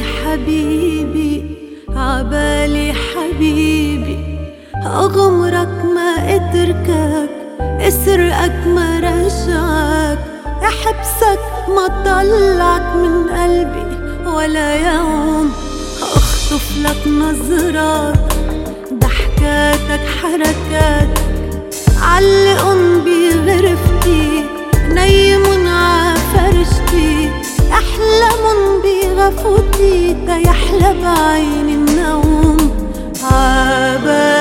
حبيبي عبالي حبيبي. أغمرك ما أتركك أسرقك ما رجعك. أحبسك ما طلعك من قلبي ولا يوم. أخطف لك نظرات ضحكاتك حركاتك أحلمن بغفوتي تيحلى بعين النوم. عبالي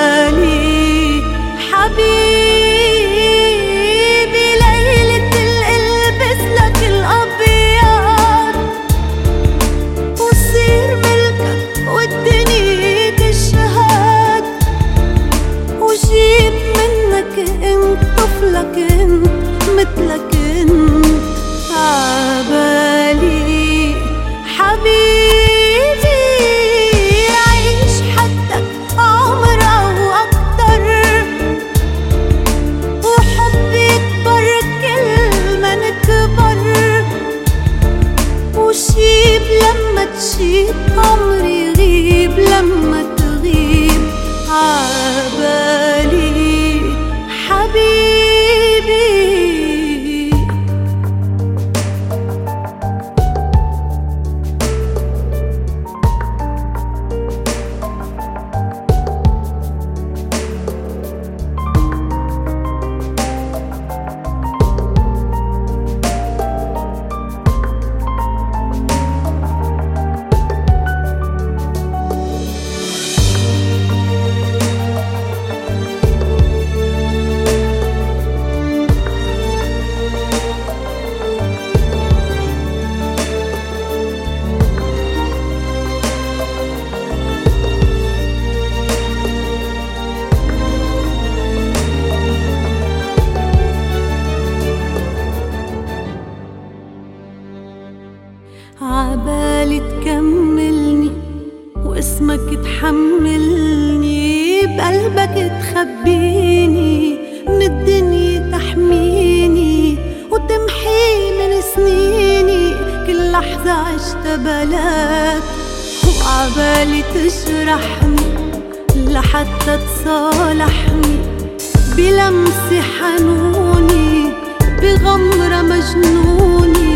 عبالي تكملني واسمك تحملني بقلبك تخبيني من الدنيا تحميني وتمحي من سنيني كل لحظة عشت بلاك وعبالي تجرحني لحتى تصالحني بلمسة حنوني بغمرة مجنوني.